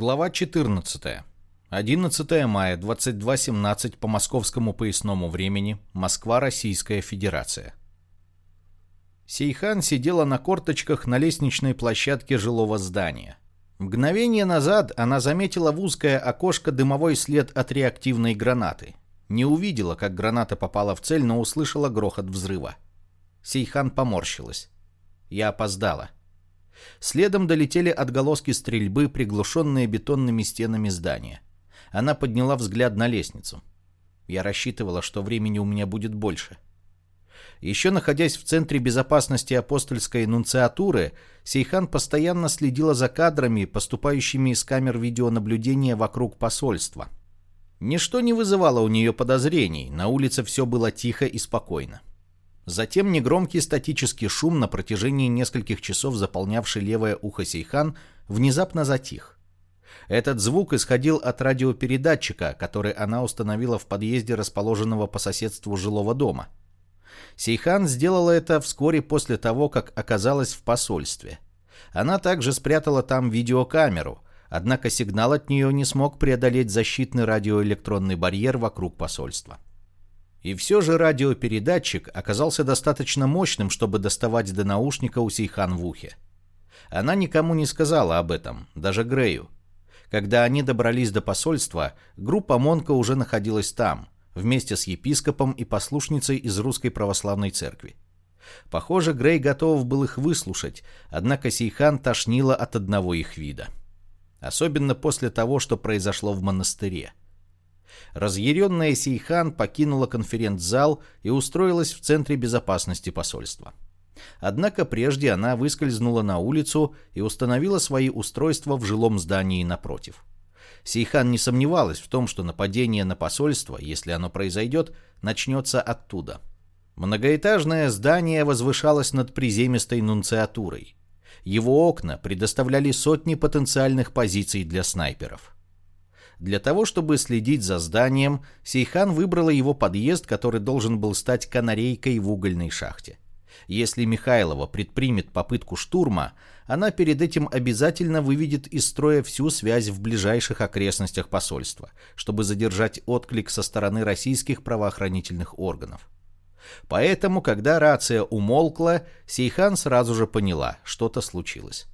Глава 14. 11 мая, 22.17 по московскому поясному времени. Москва, Российская Федерация. Сейхан сидела на корточках на лестничной площадке жилого здания. Мгновение назад она заметила в узкое окошко дымовой след от реактивной гранаты. Не увидела, как граната попала в цель, но услышала грохот взрыва. Сейхан поморщилась. Я опоздала. Следом долетели отголоски стрельбы, приглушенные бетонными стенами здания. Она подняла взгляд на лестницу. Я рассчитывала, что времени у меня будет больше. Еще находясь в Центре безопасности апостольской нунциатуры, Сейхан постоянно следила за кадрами, поступающими из камер видеонаблюдения вокруг посольства. Ничто не вызывало у нее подозрений, на улице все было тихо и спокойно. Затем негромкий статический шум на протяжении нескольких часов, заполнявший левое ухо Сейхан, внезапно затих. Этот звук исходил от радиопередатчика, который она установила в подъезде расположенного по соседству жилого дома. Сейхан сделала это вскоре после того, как оказалась в посольстве. Она также спрятала там видеокамеру, однако сигнал от нее не смог преодолеть защитный радиоэлектронный барьер вокруг посольства. И все же радиопередатчик оказался достаточно мощным, чтобы доставать до наушника у Сейхан в ухе. Она никому не сказала об этом, даже Грею. Когда они добрались до посольства, группа Монка уже находилась там, вместе с епископом и послушницей из Русской Православной Церкви. Похоже, Грей готов был их выслушать, однако Сейхан тошнила от одного их вида. Особенно после того, что произошло в монастыре. Разъяренная Сейхан покинула конференц-зал и устроилась в Центре безопасности посольства. Однако прежде она выскользнула на улицу и установила свои устройства в жилом здании напротив. Сейхан не сомневалась в том, что нападение на посольство, если оно произойдет, начнется оттуда. Многоэтажное здание возвышалось над приземистой нунциатурой. Его окна предоставляли сотни потенциальных позиций для снайперов. Для того, чтобы следить за зданием, Сейхан выбрала его подъезд, который должен был стать канарейкой в угольной шахте. Если Михайлова предпримет попытку штурма, она перед этим обязательно выведет из строя всю связь в ближайших окрестностях посольства, чтобы задержать отклик со стороны российских правоохранительных органов. Поэтому, когда рация умолкла, Сейхан сразу же поняла, что-то случилось.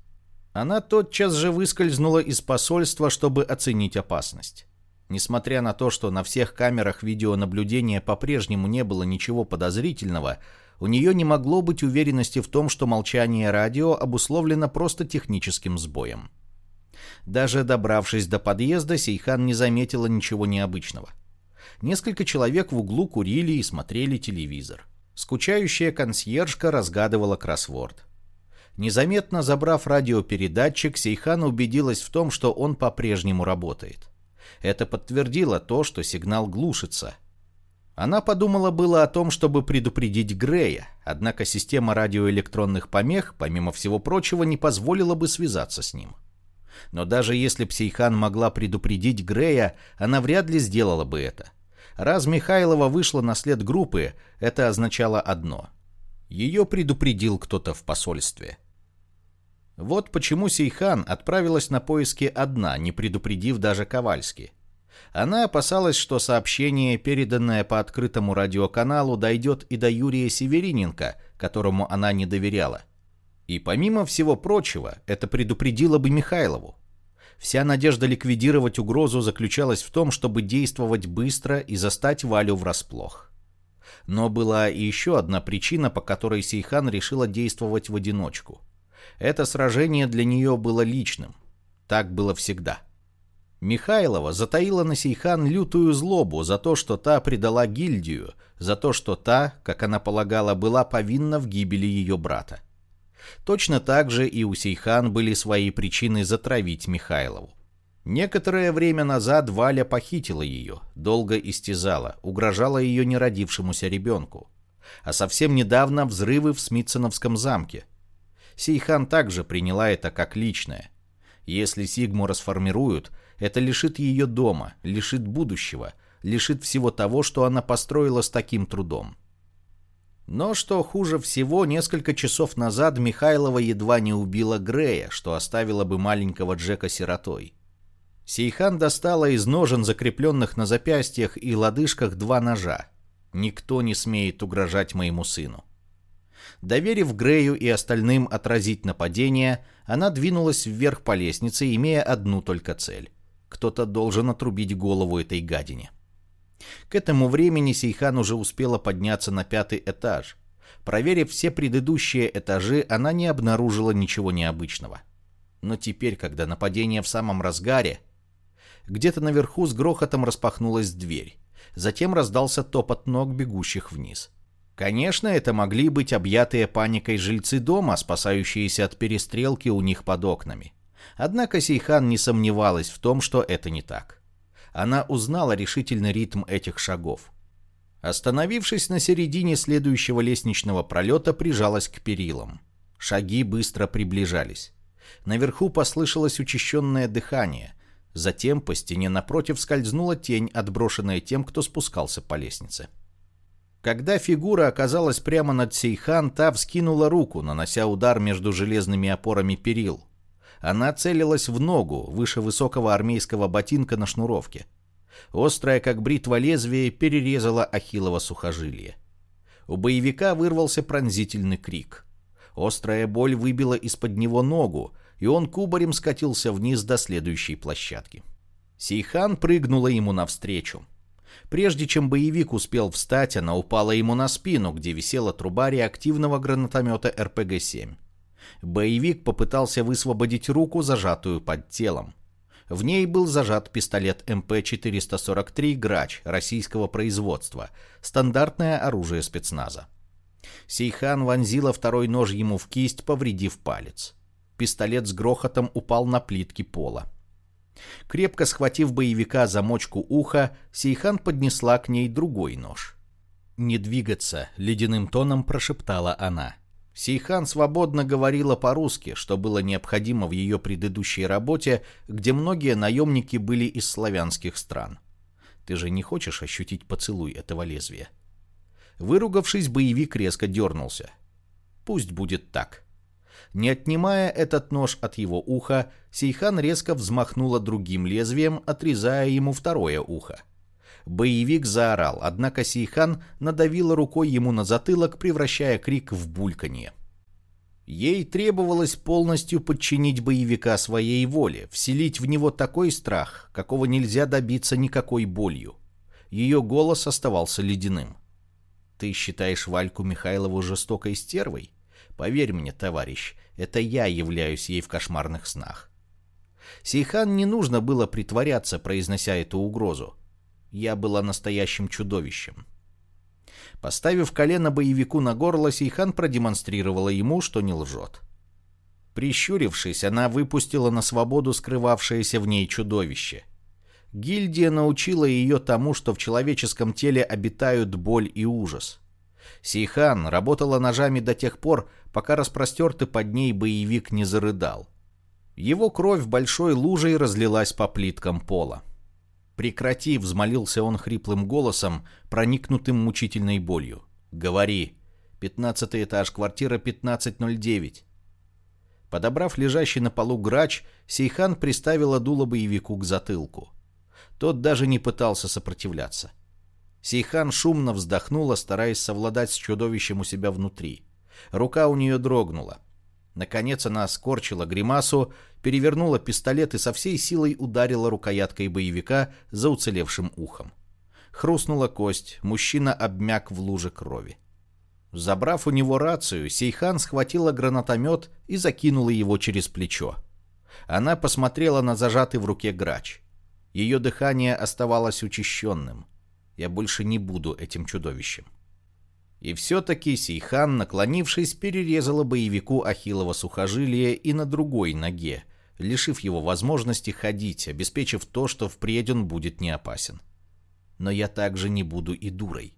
Она тотчас же выскользнула из посольства, чтобы оценить опасность. Несмотря на то, что на всех камерах видеонаблюдения по-прежнему не было ничего подозрительного, у нее не могло быть уверенности в том, что молчание радио обусловлено просто техническим сбоем. Даже добравшись до подъезда, Сейхан не заметила ничего необычного. Несколько человек в углу курили и смотрели телевизор. Скучающая консьержка разгадывала кроссворд. Незаметно забрав радиопередатчик, Сейхан убедилась в том, что он по-прежнему работает. Это подтвердило то, что сигнал глушится. Она подумала было о том, чтобы предупредить Грея, однако система радиоэлектронных помех, помимо всего прочего, не позволила бы связаться с ним. Но даже если Псейхан могла предупредить Грея, она вряд ли сделала бы это. Раз Михайлова вышла на след группы, это означало одно. Ее предупредил кто-то в посольстве. Вот почему Сейхан отправилась на поиски одна, не предупредив даже Ковальски. Она опасалась, что сообщение, переданное по открытому радиоканалу, дойдет и до Юрия Севериненко, которому она не доверяла. И помимо всего прочего, это предупредило бы Михайлову. Вся надежда ликвидировать угрозу заключалась в том, чтобы действовать быстро и застать Валю врасплох. Но была и еще одна причина, по которой Сейхан решила действовать в одиночку – это сражение для нее было личным. Так было всегда. Михайлова затаила на Сейхан лютую злобу за то, что та предала гильдию, за то, что та, как она полагала, была повинна в гибели ее брата. Точно так же и у Сейхан были свои причины затравить Михайлову. Некоторое время назад Валя похитила ее, долго истязала, угрожала ее неродившемуся ребенку. А совсем недавно взрывы в Смитсоновском замке – Сейхан также приняла это как личное. Если Сигму расформируют, это лишит ее дома, лишит будущего, лишит всего того, что она построила с таким трудом. Но что хуже всего, несколько часов назад Михайлова едва не убила Грея, что оставила бы маленького Джека сиротой. Сейхан достала из ножен, закрепленных на запястьях и лодыжках, два ножа. Никто не смеет угрожать моему сыну. Доверив Грею и остальным отразить нападение, она двинулась вверх по лестнице, имея одну только цель. Кто-то должен отрубить голову этой гадине. К этому времени Сейхан уже успела подняться на пятый этаж. Проверив все предыдущие этажи, она не обнаружила ничего необычного. Но теперь, когда нападение в самом разгаре, где-то наверху с грохотом распахнулась дверь. Затем раздался топот ног, бегущих вниз. Конечно, это могли быть объятые паникой жильцы дома, спасающиеся от перестрелки у них под окнами. Однако Сейхан не сомневалась в том, что это не так. Она узнала решительный ритм этих шагов. Остановившись на середине следующего лестничного пролета, прижалась к перилам. Шаги быстро приближались. Наверху послышалось учащенное дыхание. Затем по стене напротив скользнула тень, отброшенная тем, кто спускался по лестнице. Когда фигура оказалась прямо над Сейхан, та вскинула руку, нанося удар между железными опорами перил. Она целилась в ногу, выше высокого армейского ботинка на шнуровке. Острое, как бритва лезвие, перерезало ахиллово сухожилие. У боевика вырвался пронзительный крик. Острая боль выбила из-под него ногу, и он кубарем скатился вниз до следующей площадки. Сейхан прыгнула ему навстречу. Прежде чем боевик успел встать, она упала ему на спину, где висела труба реактивного гранатомета РПГ-7. Боевик попытался высвободить руку, зажатую под телом. В ней был зажат пистолет МП-443 «Грач» российского производства, стандартное оружие спецназа. Сейхан вонзила второй нож ему в кисть, повредив палец. Пистолет с грохотом упал на плитки пола. Крепко схватив боевика за мочку уха, Сейхан поднесла к ней другой нож. «Не двигаться», — ледяным тоном прошептала она. Сейхан свободно говорила по-русски, что было необходимо в ее предыдущей работе, где многие наемники были из славянских стран. «Ты же не хочешь ощутить поцелуй этого лезвия?» Выругавшись, боевик резко дернулся. «Пусть будет так». Не отнимая этот нож от его уха, Сейхан резко взмахнула другим лезвием, отрезая ему второе ухо. Боевик заорал, однако Сейхан надавила рукой ему на затылок, превращая крик в бульканье. Ей требовалось полностью подчинить боевика своей воле, вселить в него такой страх, какого нельзя добиться никакой болью. Ее голос оставался ледяным. «Ты считаешь Вальку Михайлову жестокой стервой? Поверь мне, товарищ, это я являюсь ей в кошмарных снах. Сейхан не нужно было притворяться, произнося эту угрозу. Я была настоящим чудовищем. Поставив колено боевику на горло, Сейхан продемонстрировала ему, что не лжет. Прищурившись, она выпустила на свободу скрывавшееся в ней чудовище. Гильдия научила ее тому, что в человеческом теле обитают боль и ужас. Сейхан работала ножами до тех пор, пока распростертый под ней боевик не зарыдал. Его кровь большой лужей разлилась по плиткам пола. «Прекрати!» — взмолился он хриплым голосом, проникнутым мучительной болью. «Говори! Пятнадцатый этаж, квартира 1509». Подобрав лежащий на полу грач, Сейхан приставила дуло боевику к затылку. Тот даже не пытался сопротивляться. Сейхан шумно вздохнула, стараясь совладать с чудовищем у себя внутри. Рука у нее дрогнула. Наконец она скорчила гримасу, перевернула пистолет и со всей силой ударила рукояткой боевика за уцелевшим ухом. Хрустнула кость, мужчина обмяк в луже крови. Забрав у него рацию, Сейхан схватила гранатомет и закинула его через плечо. Она посмотрела на зажатый в руке грач. Ее дыхание оставалось учащенным. Я больше не буду этим чудовищем. И все-таки Сейхан, наклонившись, перерезала боевику Ахиллова сухожилие и на другой ноге, лишив его возможности ходить, обеспечив то, что впредь он будет не опасен. Но я также не буду и дурой.